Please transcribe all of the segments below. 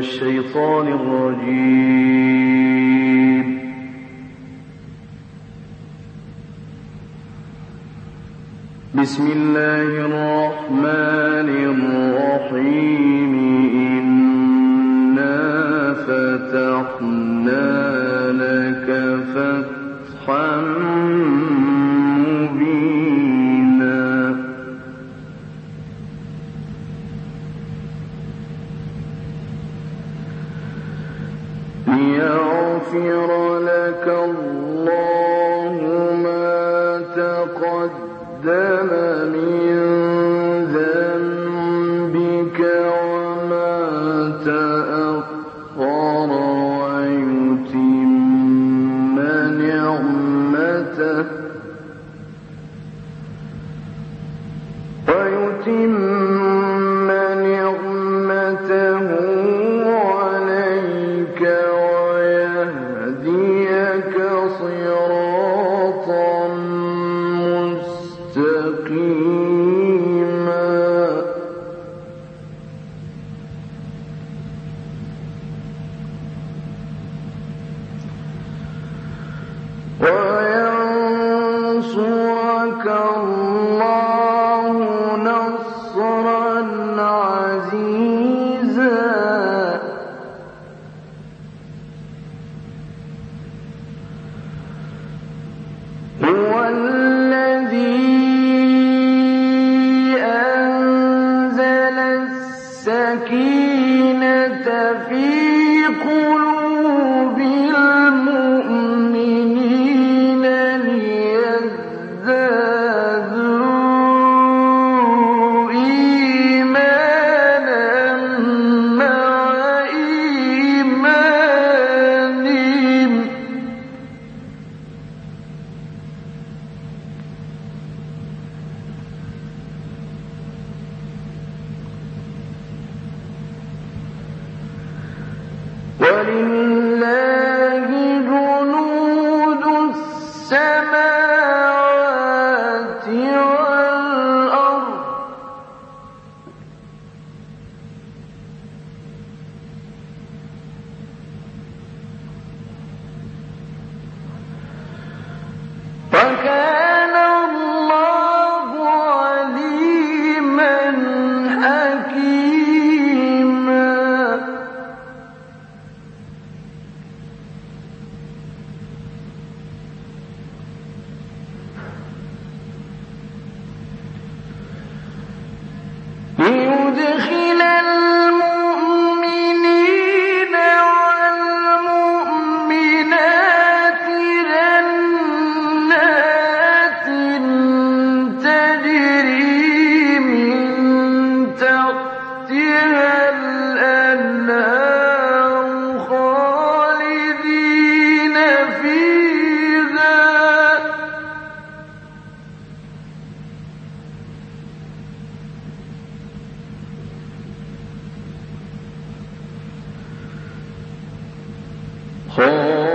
الشيطان الرجيم. بسم الله الرحمن الرحيم. إنا فتحنا لك فتحا تتم في Oh.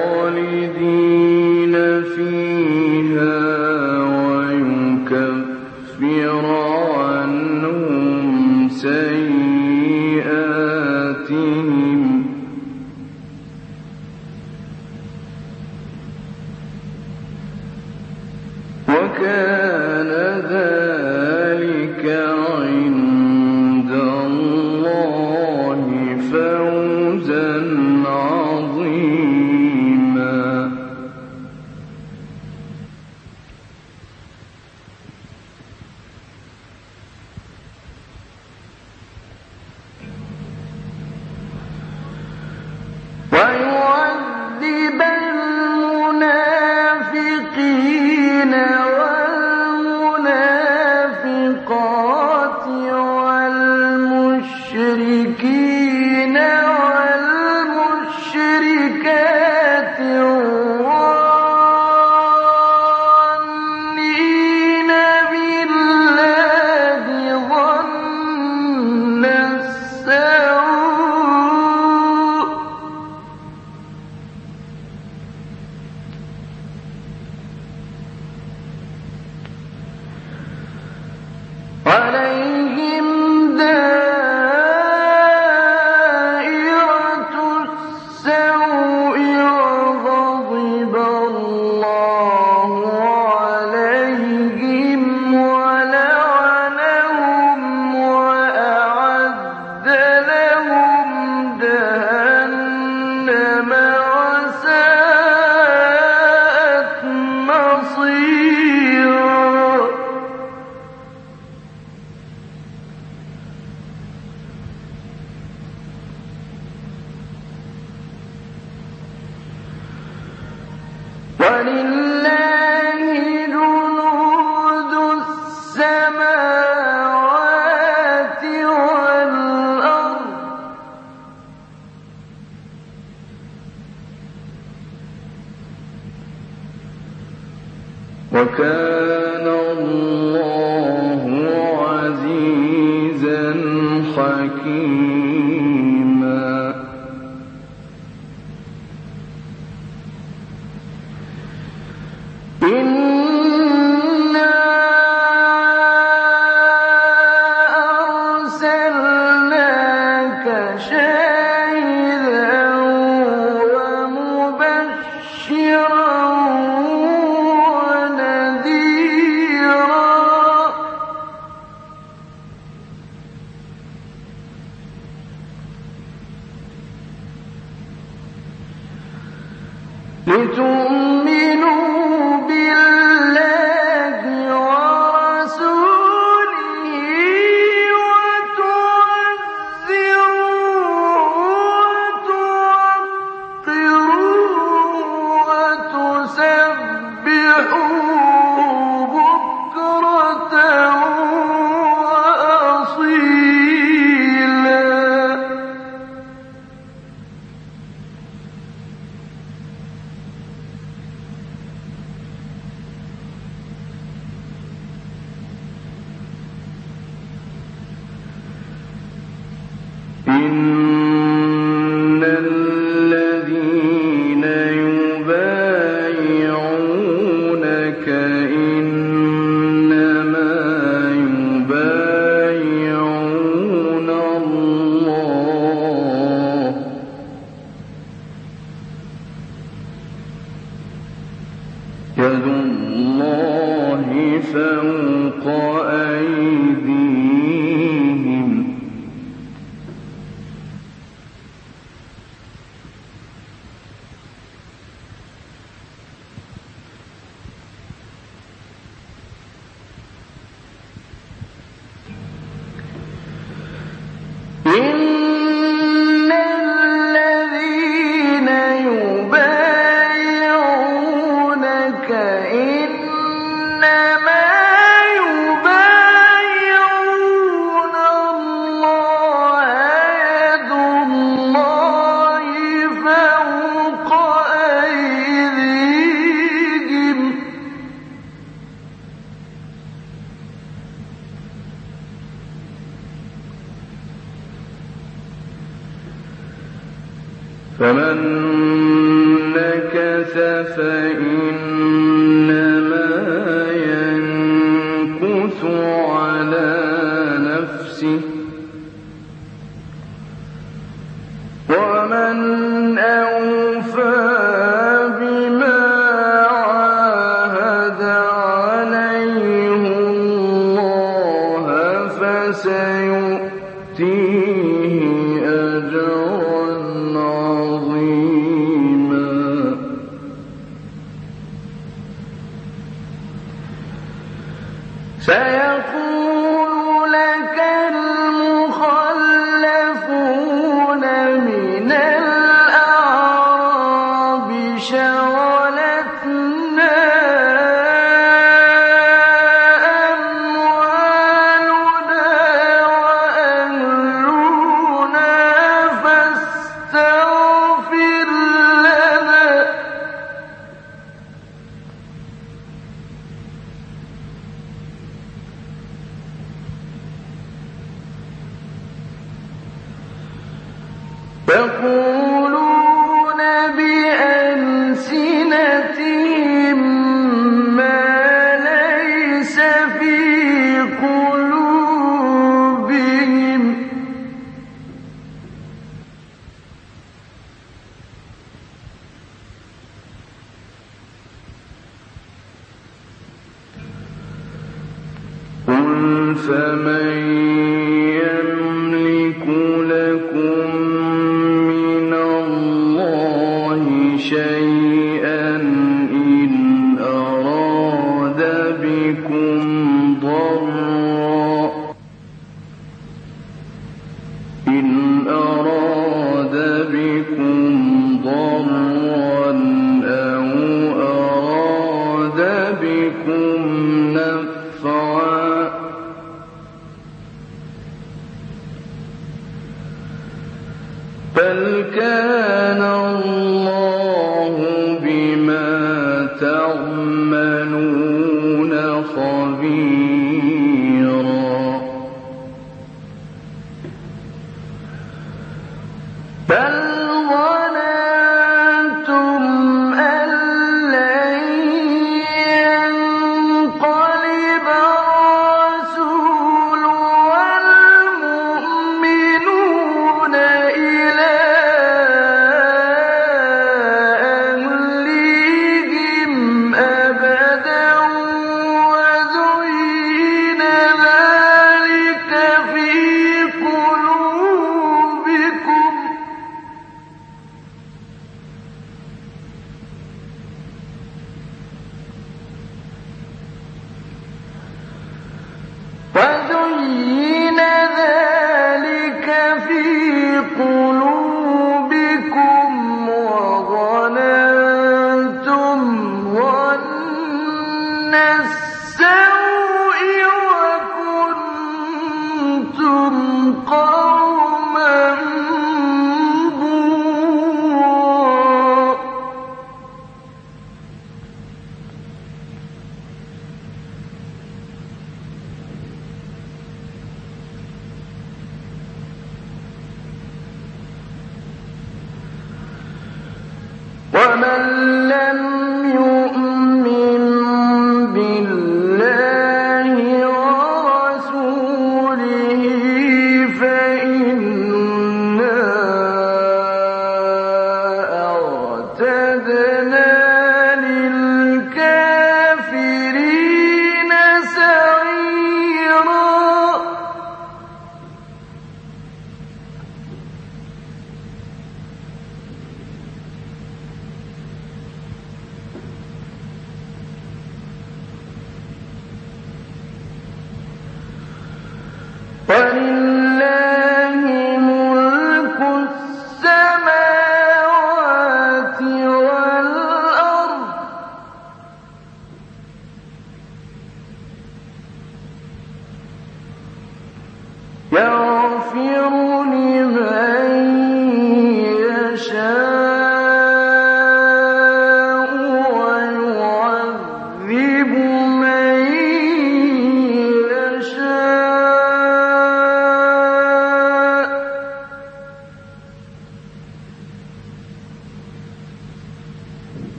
وسلم إن يقولون تلك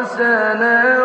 حسنا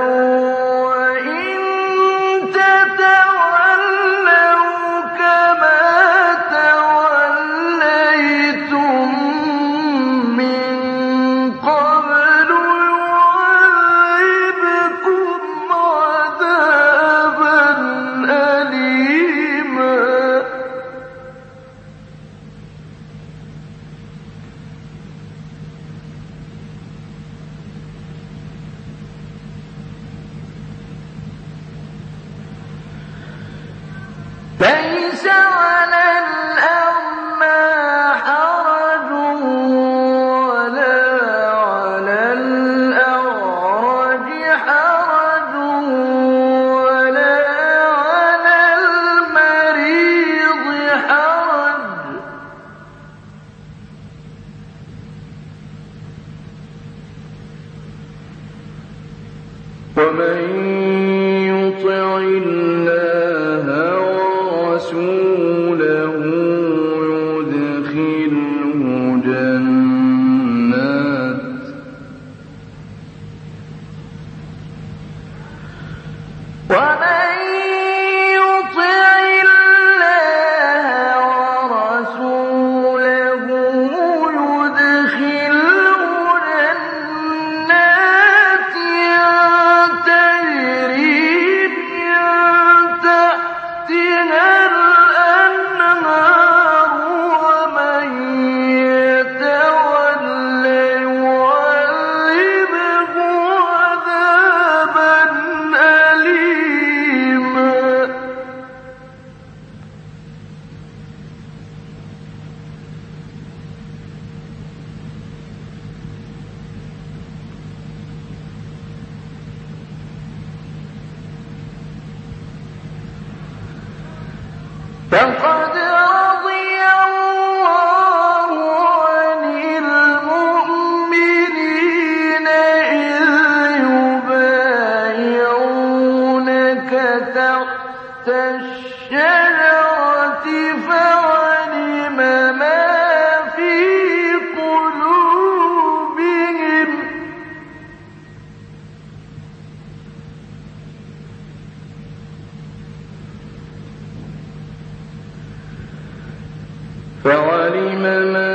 فعلم ما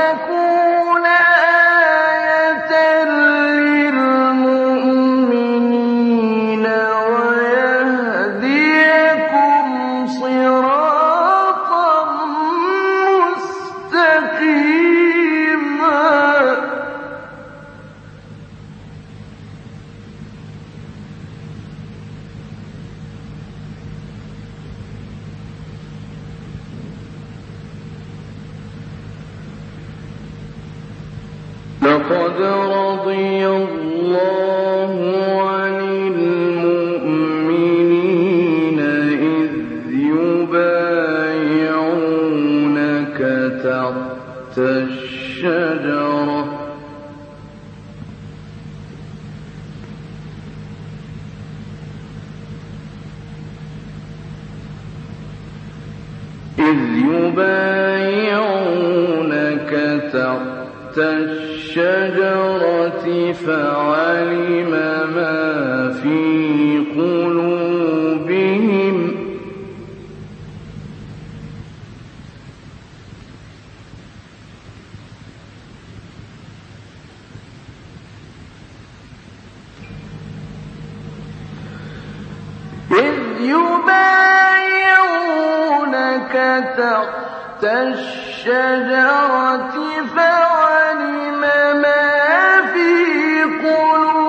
لكم الحجارة إذ يبايعونك تحت الشجرة فعلم ما فيه تحت الشجرة فعلم ما في قلوبهم